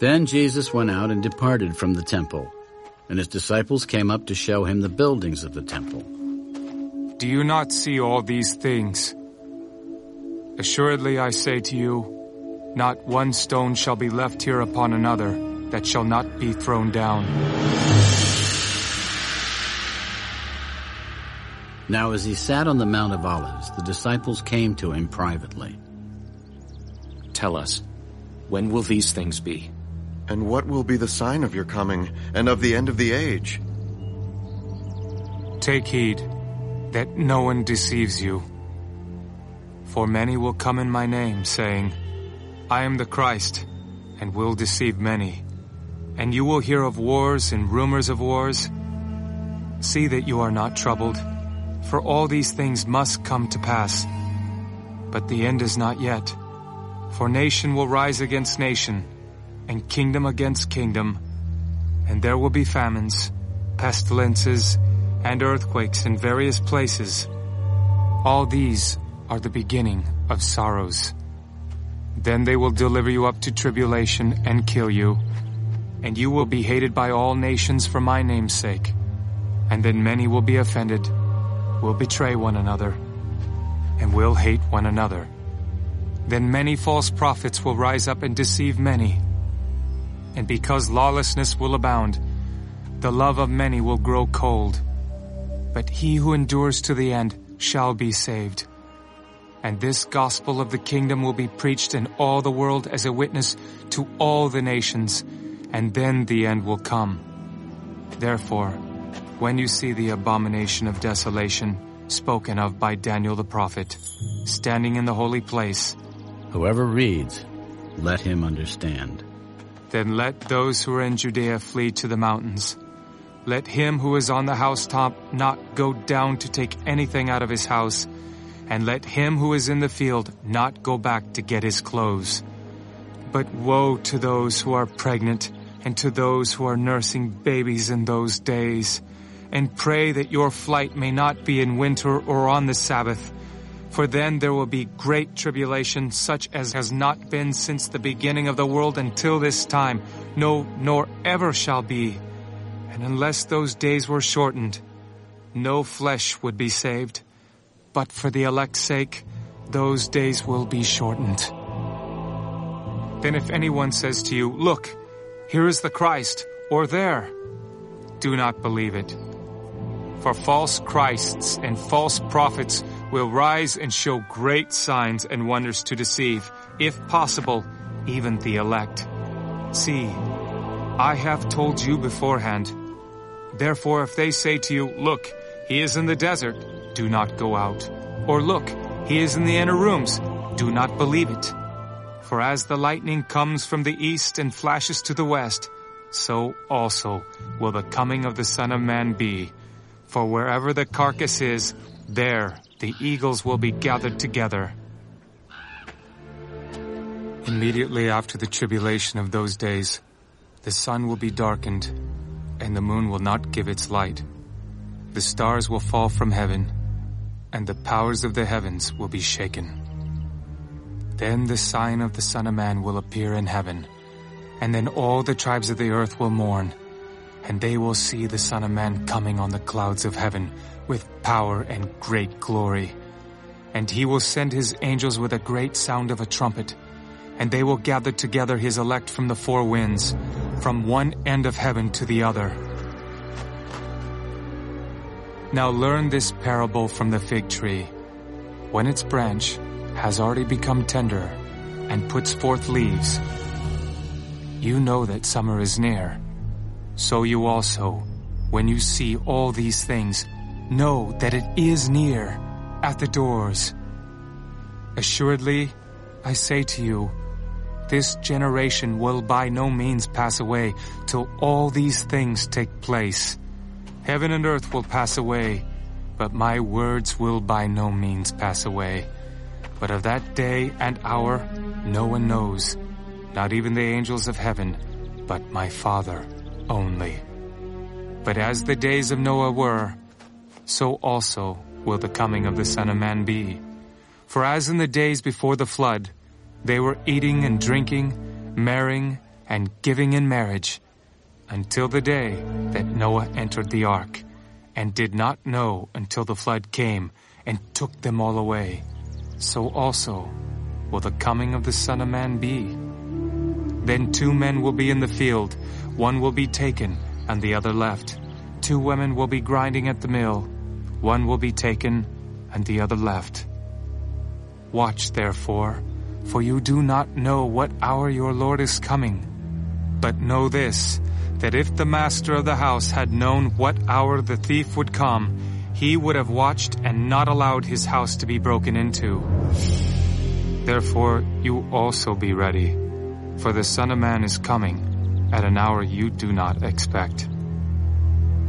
Then Jesus went out and departed from the temple, and his disciples came up to show him the buildings of the temple. Do you not see all these things? Assuredly I say to you, not one stone shall be left here upon another that shall not be thrown down. Now as he sat on the Mount of Olives, the disciples came to him privately. Tell us, when will these things be? And what will be the sign of your coming and of the end of the age? Take heed that no one deceives you. For many will come in my name, saying, I am the Christ, and will deceive many. And you will hear of wars and rumors of wars. See that you are not troubled, for all these things must come to pass. But the end is not yet. For nation will rise against nation, and kingdom against kingdom, and there will be famines, pestilences, and earthquakes in various places. All these are the beginning of sorrows. Then they will deliver you up to tribulation and kill you, and you will be hated by all nations for my name's sake. And then many will be offended, will betray one another, and will hate one another. Then many false prophets will rise up and deceive many. And because lawlessness will abound, the love of many will grow cold. But he who endures to the end shall be saved. And this gospel of the kingdom will be preached in all the world as a witness to all the nations, and then the end will come. Therefore, when you see the abomination of desolation spoken of by Daniel the prophet, standing in the holy place, Whoever reads, let him understand. Then let those who are in Judea flee to the mountains. Let him who is on the housetop not go down to take anything out of his house, and let him who is in the field not go back to get his clothes. But woe to those who are pregnant and to those who are nursing babies in those days. And pray that your flight may not be in winter or on the Sabbath. For then there will be great tribulation such as has not been since the beginning of the world until this time. No, nor ever shall be. And unless those days were shortened, no flesh would be saved. But for the elect's sake, those days will be shortened. Then if anyone says to you, Look, here is the Christ, or there, do not believe it. For false Christs and false prophets will rise and show great signs and wonders to deceive, if possible, even the elect. See, I have told you beforehand. Therefore, if they say to you, Look, he is in the desert, do not go out. Or look, he is in the inner rooms, do not believe it. For as the lightning comes from the east and flashes to the west, so also will the coming of the Son of Man be. For wherever the carcass is, there the eagles will be gathered together. Immediately after the tribulation of those days, the sun will be darkened, and the moon will not give its light. The stars will fall from heaven, and the powers of the heavens will be shaken. Then the sign of the Son of Man will appear in heaven, and then all the tribes of the earth will mourn, and they will see the Son of Man coming on the clouds of heaven with power and great glory. And he will send his angels with a great sound of a trumpet, and they will gather together his elect from the four winds, from one end of heaven to the other. Now learn this parable from the fig tree. When its branch has already become tender and puts forth leaves, you know that summer is near. So you also, when you see all these things, know that it is near, at the doors. Assuredly, I say to you, this generation will by no means pass away till all these things take place. Heaven and earth will pass away, but my words will by no means pass away. But of that day and hour no one knows, not even the angels of heaven, but my Father only. But as the days of Noah were, so also will the coming of the Son of Man be. For as in the days before the flood, they were eating and drinking, marrying, and giving in marriage until the day that Noah entered the ark and did not know until the flood came and took them all away. So also will the coming of the Son of Man be. Then two men will be in the field, one will be taken and the other left. Two women will be grinding at the mill, one will be taken and the other left. Watch therefore, for you do not know what hour your Lord is coming. But know this, that if the master of the house had known what hour the thief would come, he would have watched and not allowed his house to be broken into. Therefore you also be ready, for the Son of Man is coming at an hour you do not expect.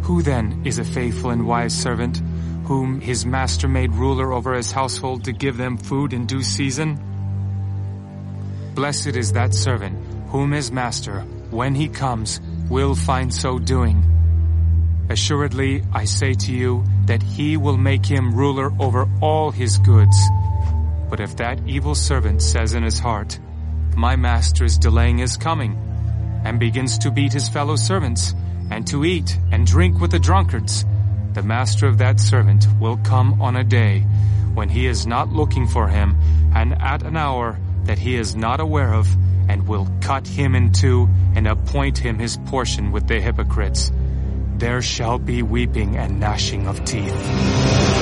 Who then is a faithful and wise servant, whom his master made ruler over his household to give them food in due season? Blessed is that servant, whom his master, when he comes, will find so doing. Assuredly, I say to you that he will make him ruler over all his goods. But if that evil servant says in his heart, My master is delaying his coming, and begins to beat his fellow servants, and to eat and drink with the drunkards, the master of that servant will come on a day when he is not looking for him, and at an hour that he is not aware of, and will cut him in two and appoint him his portion with the hypocrites. There shall be weeping and gnashing of teeth.